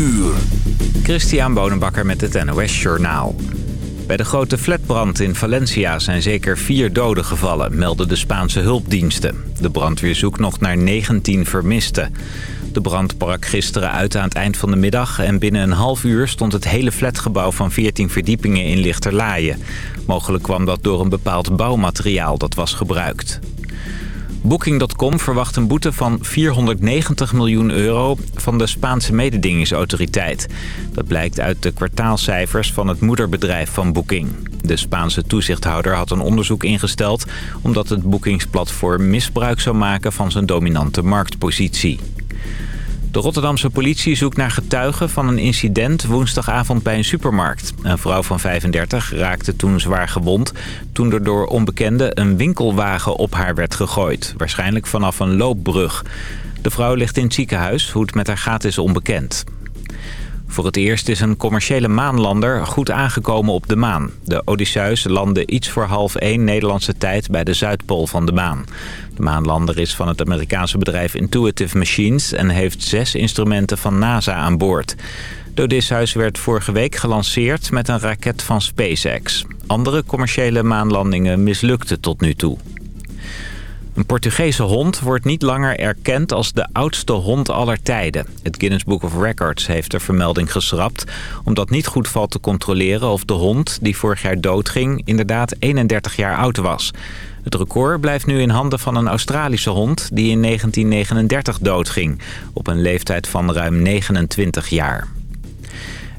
uur. Christian Bonenbakker met het NOS Journaal. Bij de grote flatbrand in Valencia zijn zeker vier doden gevallen, melden de Spaanse hulpdiensten. De brandweer zoekt nog naar 19 vermisten. De brand brak gisteren uit aan het eind van de middag... en binnen een half uur stond het hele flatgebouw van 14 verdiepingen in lichterlaaien. Mogelijk kwam dat door een bepaald bouwmateriaal dat was gebruikt. Booking.com verwacht een boete van 490 miljoen euro van de Spaanse mededingingsautoriteit. Dat blijkt uit de kwartaalcijfers van het moederbedrijf van Booking. De Spaanse toezichthouder had een onderzoek ingesteld... omdat het boekingsplatform misbruik zou maken van zijn dominante marktpositie. De Rotterdamse politie zoekt naar getuigen van een incident woensdagavond bij een supermarkt. Een vrouw van 35 raakte toen zwaar gewond toen er door onbekenden een winkelwagen op haar werd gegooid. Waarschijnlijk vanaf een loopbrug. De vrouw ligt in het ziekenhuis. Hoe het met haar gaat is onbekend. Voor het eerst is een commerciële maanlander goed aangekomen op de maan. De Odysseus landde iets voor half één Nederlandse tijd bij de Zuidpool van de maan. De maanlander is van het Amerikaanse bedrijf Intuitive Machines... en heeft zes instrumenten van NASA aan boord. De Odysseus werd vorige week gelanceerd met een raket van SpaceX. Andere commerciële maanlandingen mislukten tot nu toe. Een Portugese hond wordt niet langer erkend als de oudste hond aller tijden. Het Guinness Book of Records heeft de vermelding geschrapt... omdat niet goed valt te controleren of de hond die vorig jaar doodging... inderdaad 31 jaar oud was. Het record blijft nu in handen van een Australische hond... die in 1939 doodging, op een leeftijd van ruim 29 jaar.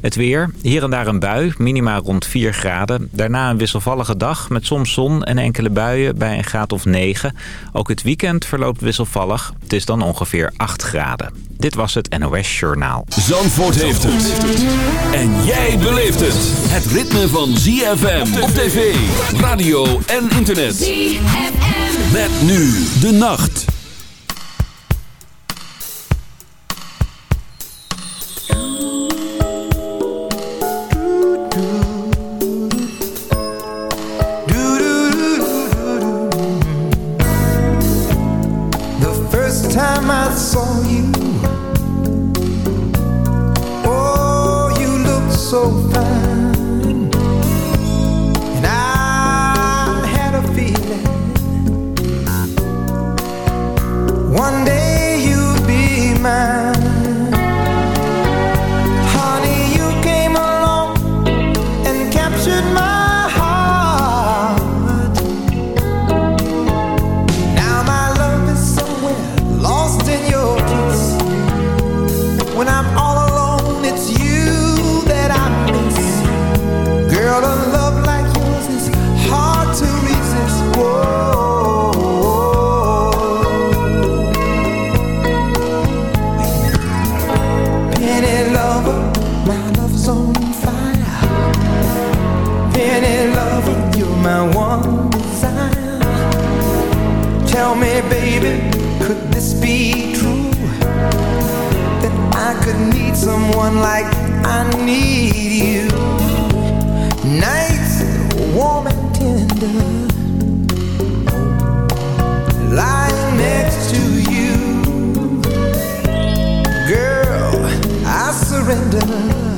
Het weer, hier en daar een bui, minima rond 4 graden. Daarna een wisselvallige dag met soms zon en enkele buien bij een graad of 9. Ook het weekend verloopt wisselvallig. Het is dan ongeveer 8 graden. Dit was het NOS Journaal. Zandvoort heeft het. En jij beleeft het. Het ritme van ZFM op tv, radio en internet. ZFM. Met nu de nacht. surrender.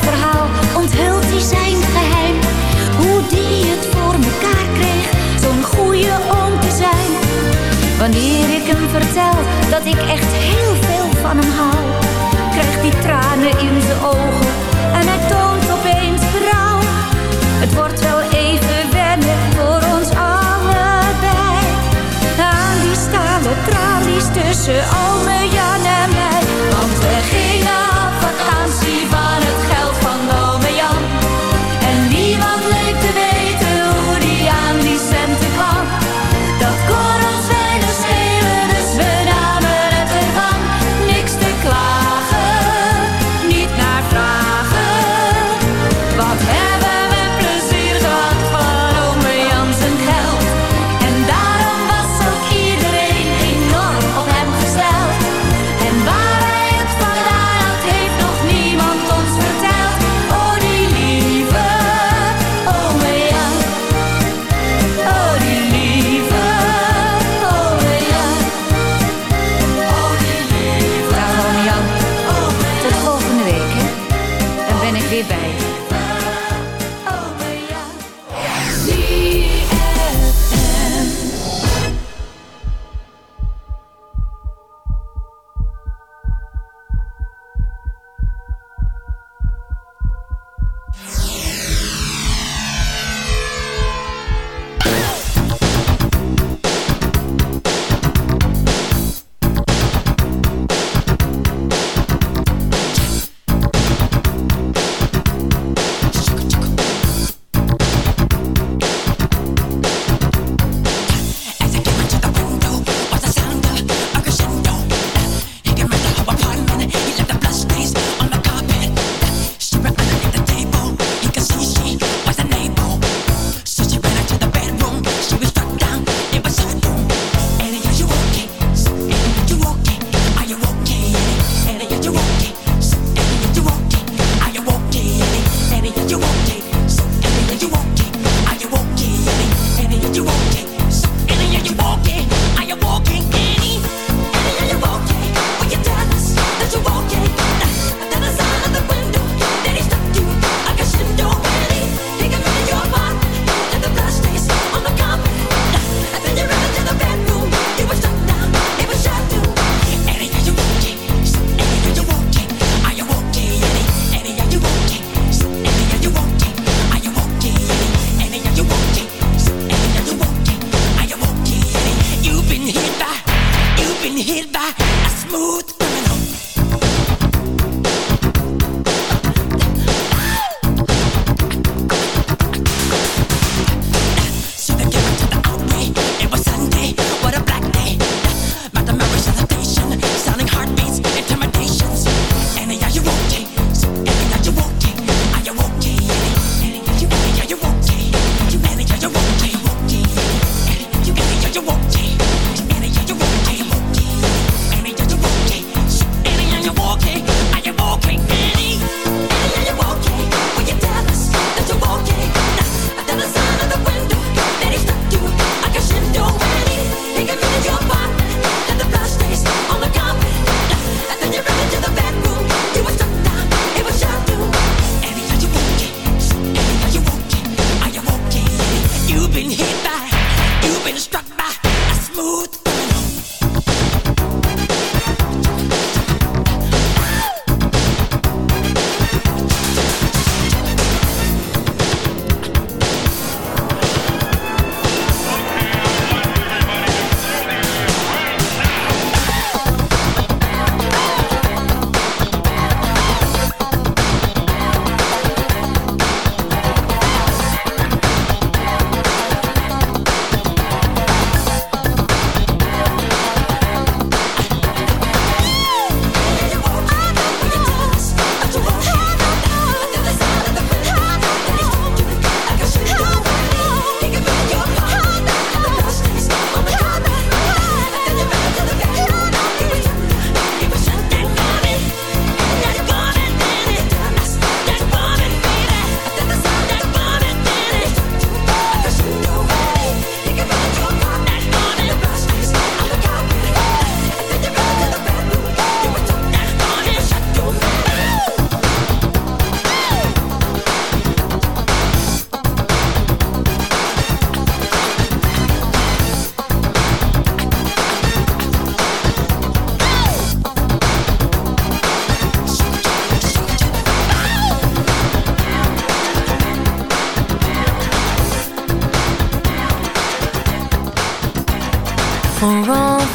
verhaal onthult hij zijn geheim. Hoe die het voor mekaar kreeg, zo'n goede om te zijn. Wanneer ik hem vertel dat ik echt heel veel van hem hou, krijgt hij tranen in zijn ogen en hij toont opeens verhaal. Het wordt wel even wennen voor ons allebei. Aan die stalen tralies tussen al Jan en mij.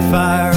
fire.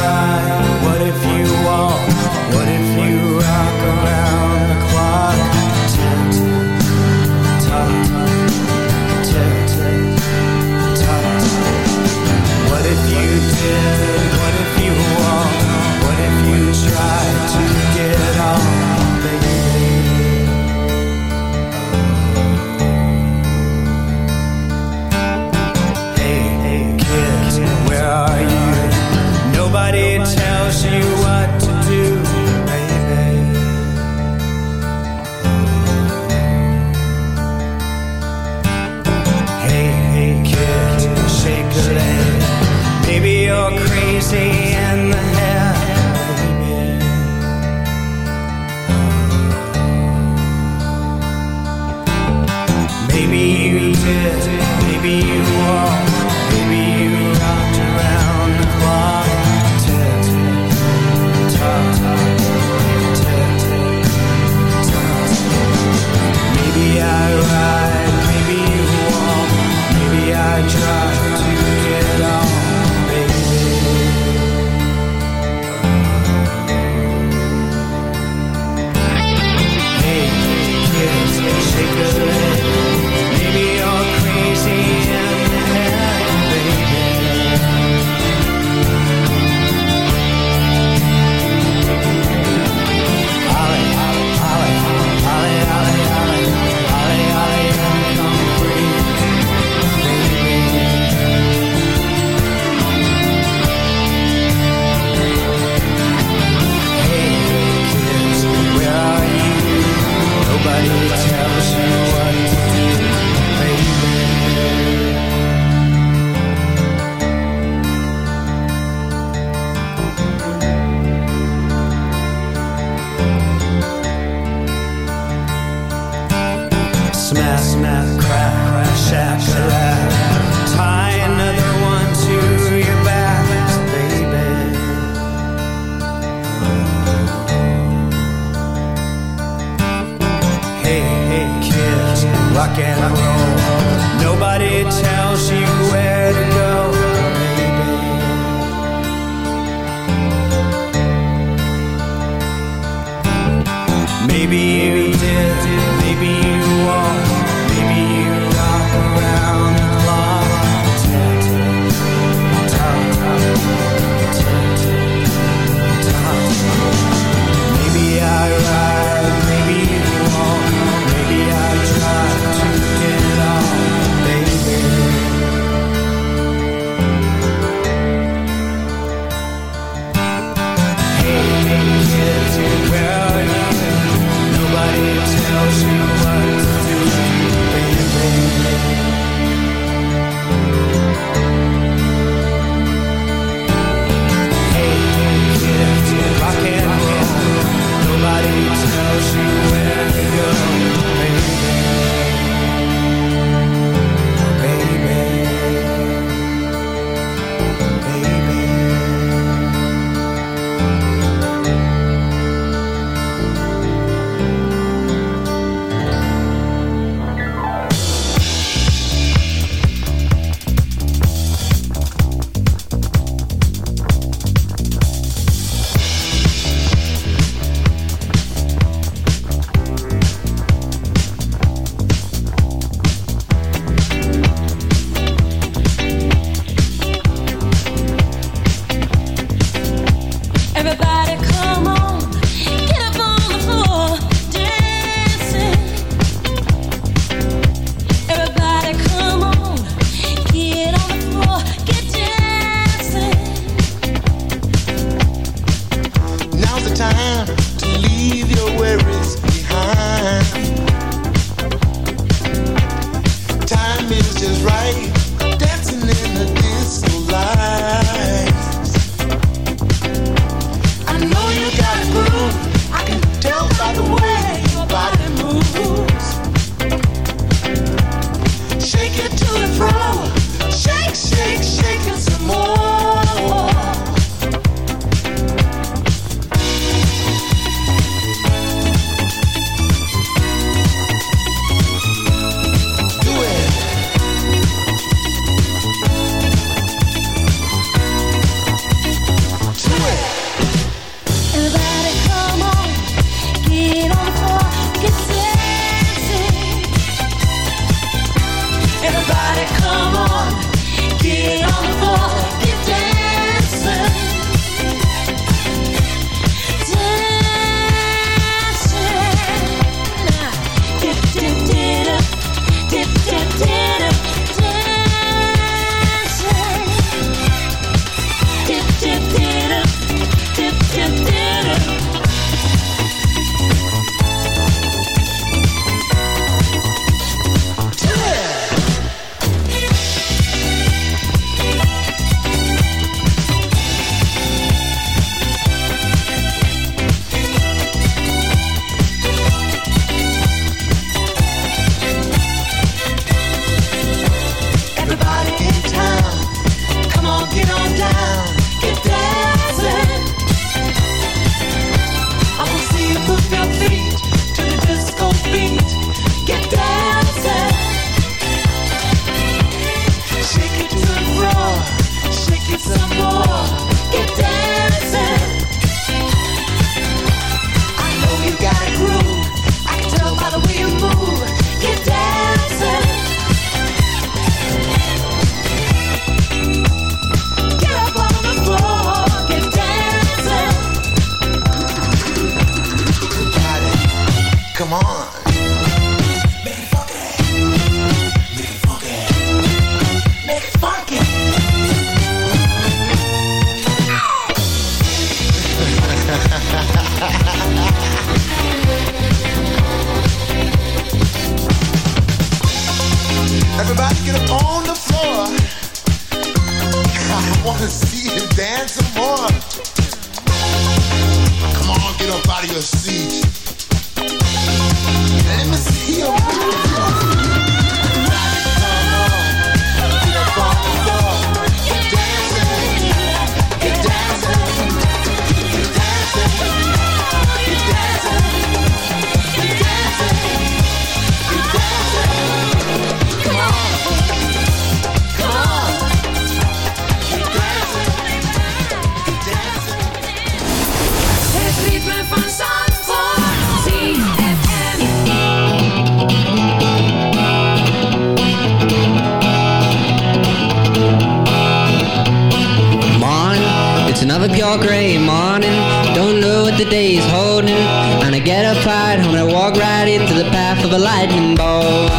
Another gray morning. Don't know what the day is holding. And I get up right when I walk right into the path of a lightning bolt.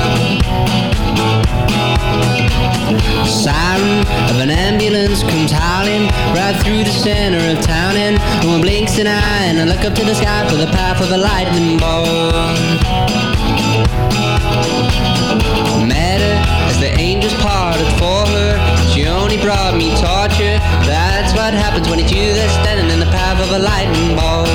Siren of an ambulance comes howling right through the center of town. And no one blinks an eye. And I look up to the sky for the path of a lightning bolt. Met her as the angels parted for her. Brought me torture. That's what happens when it's you that's standing in the path of a lightning bolt.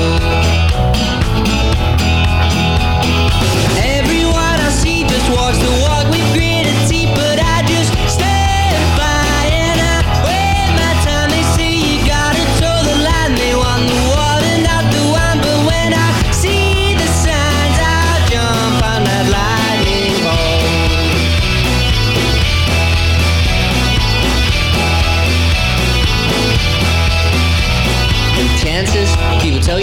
Everyone I see just walks the